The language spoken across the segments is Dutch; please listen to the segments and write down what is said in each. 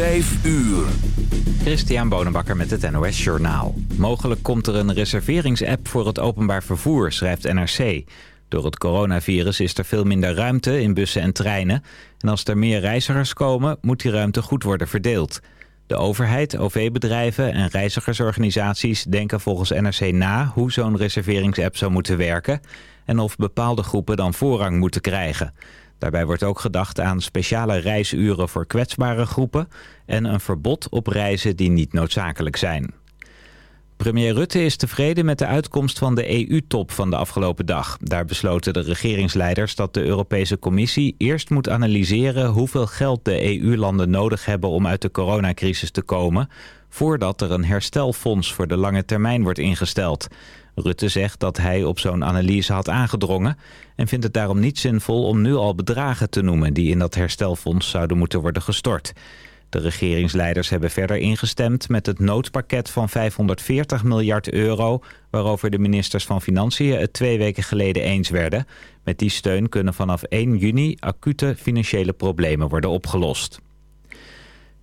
5 uur. Christian Bonenbakker met het NOS Journaal. Mogelijk komt er een reserveringsapp voor het openbaar vervoer, schrijft NRC. Door het coronavirus is er veel minder ruimte in bussen en treinen. En als er meer reizigers komen, moet die ruimte goed worden verdeeld. De overheid, OV-bedrijven en reizigersorganisaties denken volgens NRC na... hoe zo'n reserveringsapp zou moeten werken... en of bepaalde groepen dan voorrang moeten krijgen... Daarbij wordt ook gedacht aan speciale reisuren voor kwetsbare groepen... en een verbod op reizen die niet noodzakelijk zijn. Premier Rutte is tevreden met de uitkomst van de EU-top van de afgelopen dag. Daar besloten de regeringsleiders dat de Europese Commissie eerst moet analyseren... hoeveel geld de EU-landen nodig hebben om uit de coronacrisis te komen... voordat er een herstelfonds voor de lange termijn wordt ingesteld... Rutte zegt dat hij op zo'n analyse had aangedrongen... en vindt het daarom niet zinvol om nu al bedragen te noemen... die in dat herstelfonds zouden moeten worden gestort. De regeringsleiders hebben verder ingestemd met het noodpakket van 540 miljard euro... waarover de ministers van Financiën het twee weken geleden eens werden. Met die steun kunnen vanaf 1 juni acute financiële problemen worden opgelost.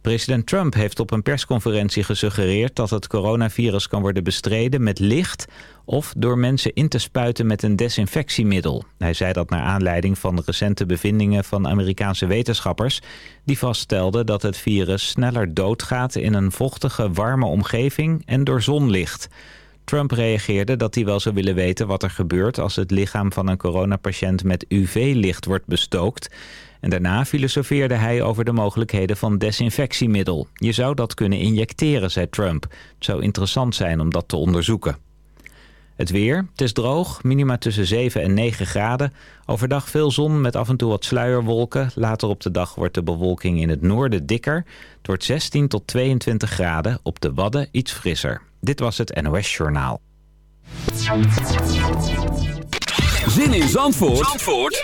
President Trump heeft op een persconferentie gesuggereerd dat het coronavirus kan worden bestreden met licht of door mensen in te spuiten met een desinfectiemiddel. Hij zei dat naar aanleiding van recente bevindingen van Amerikaanse wetenschappers die vaststelden dat het virus sneller doodgaat in een vochtige, warme omgeving en door zonlicht. Trump reageerde dat hij wel zou willen weten wat er gebeurt als het lichaam van een coronapatiënt met UV-licht wordt bestookt. En daarna filosofeerde hij over de mogelijkheden van desinfectiemiddel. Je zou dat kunnen injecteren, zei Trump. Het zou interessant zijn om dat te onderzoeken. Het weer, het is droog, minima tussen 7 en 9 graden. Overdag veel zon met af en toe wat sluierwolken. Later op de dag wordt de bewolking in het noorden dikker. Het wordt 16 tot 22 graden, op de Wadden iets frisser. Dit was het NOS Journaal. Zin in Zandvoort, Zandvoort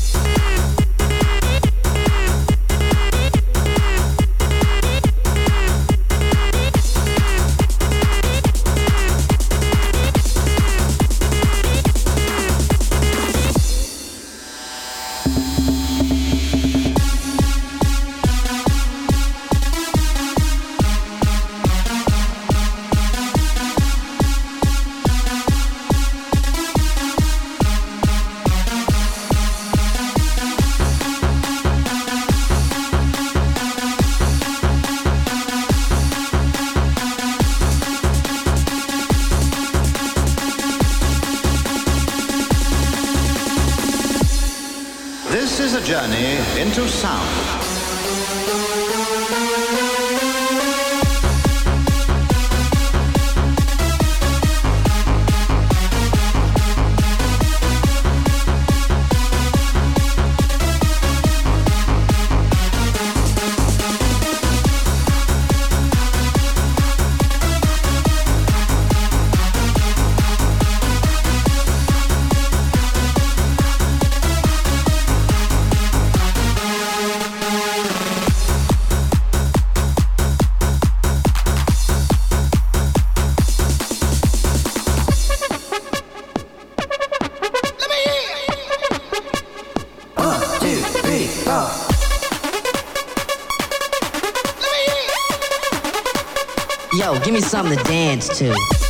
too.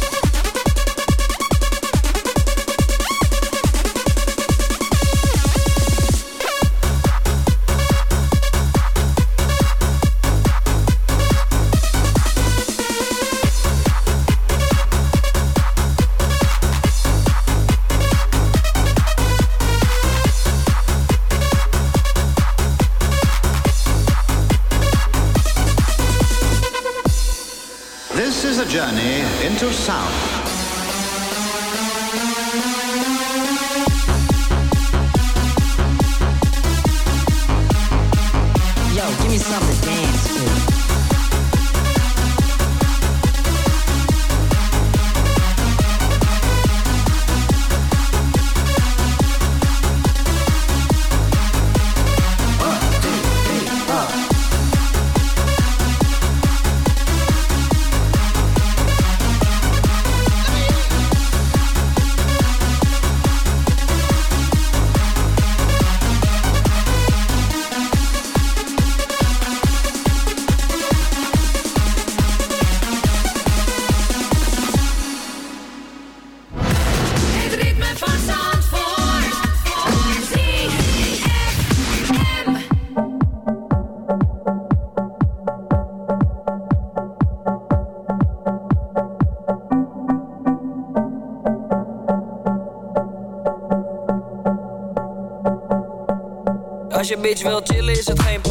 Journey into sound. Bitch wil chillen is het geen probleem,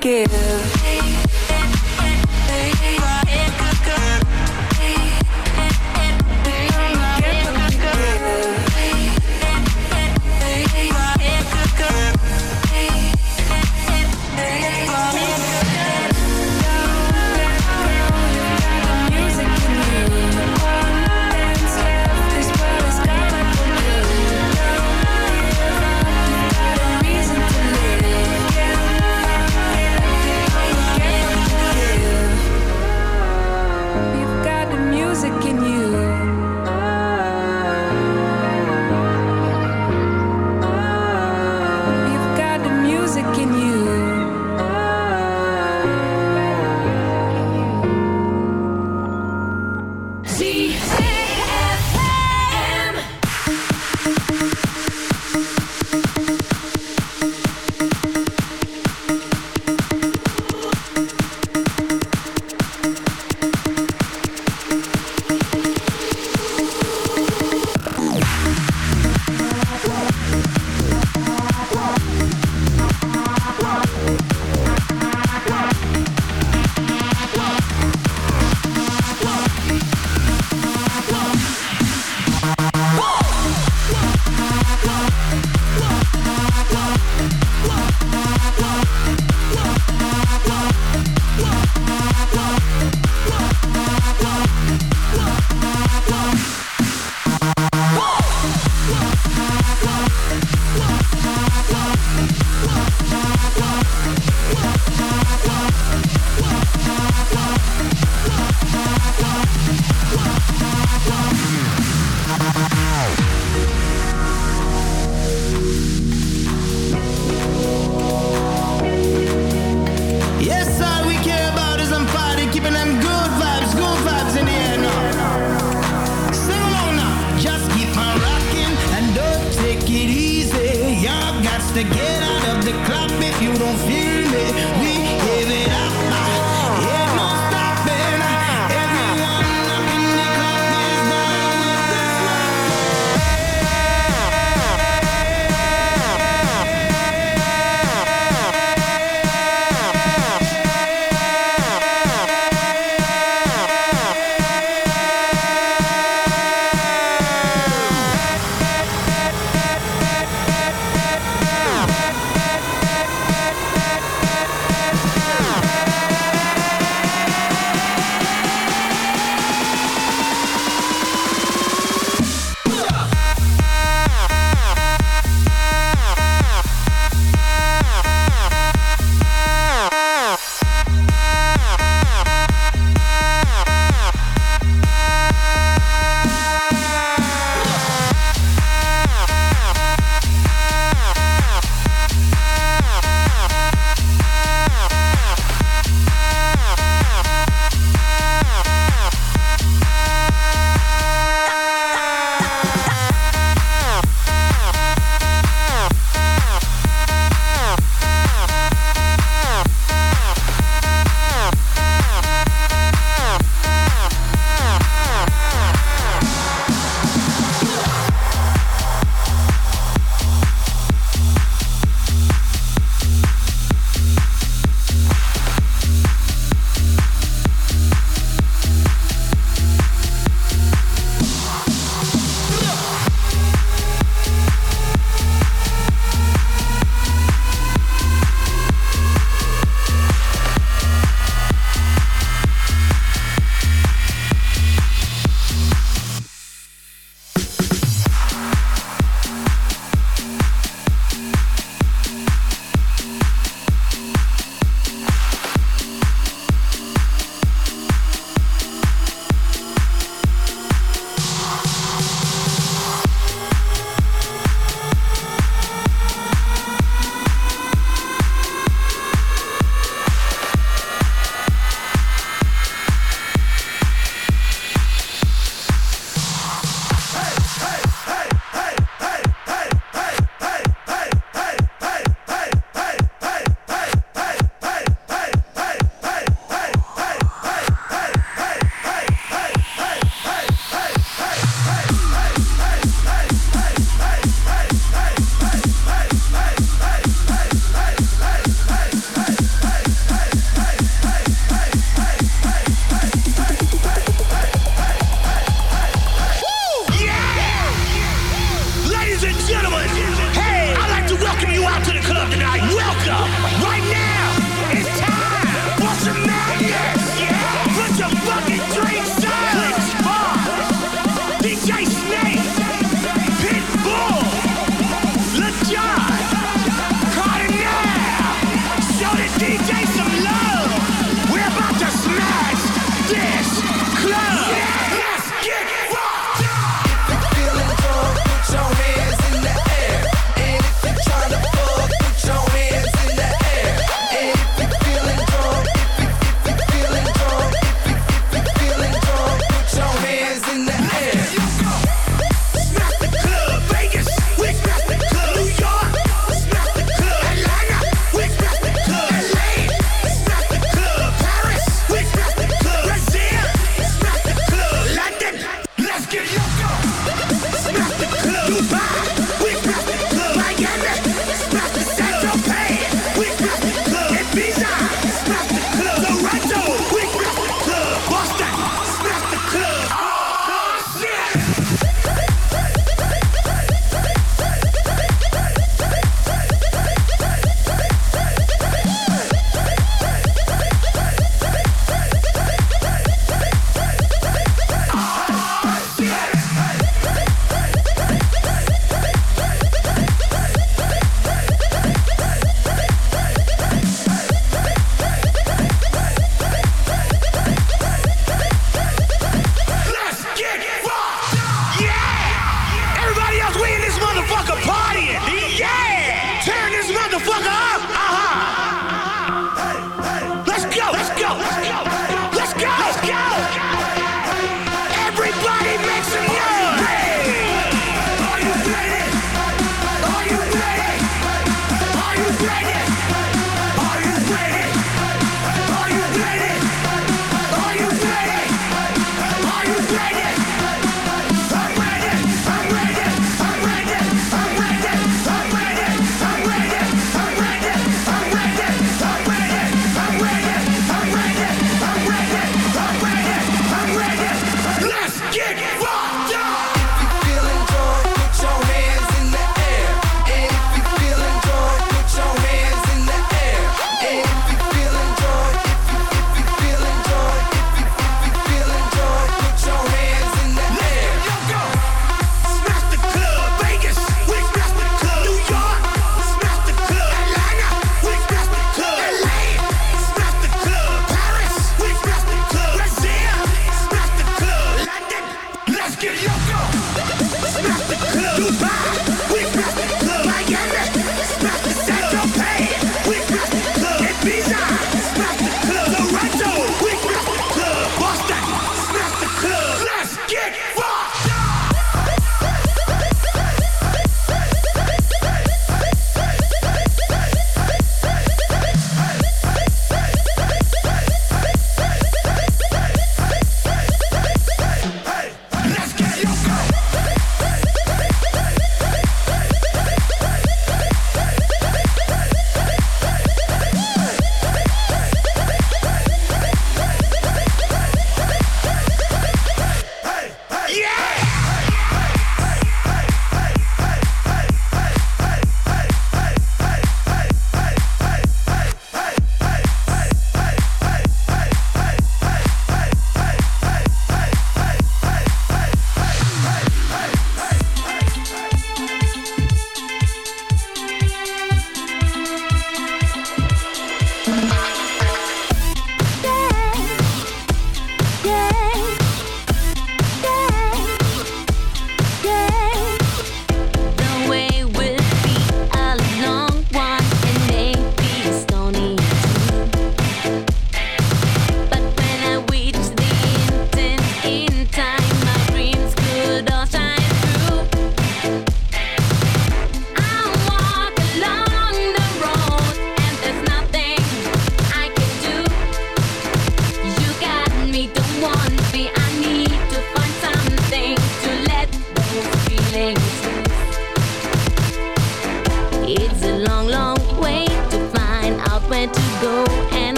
give.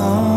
In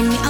bring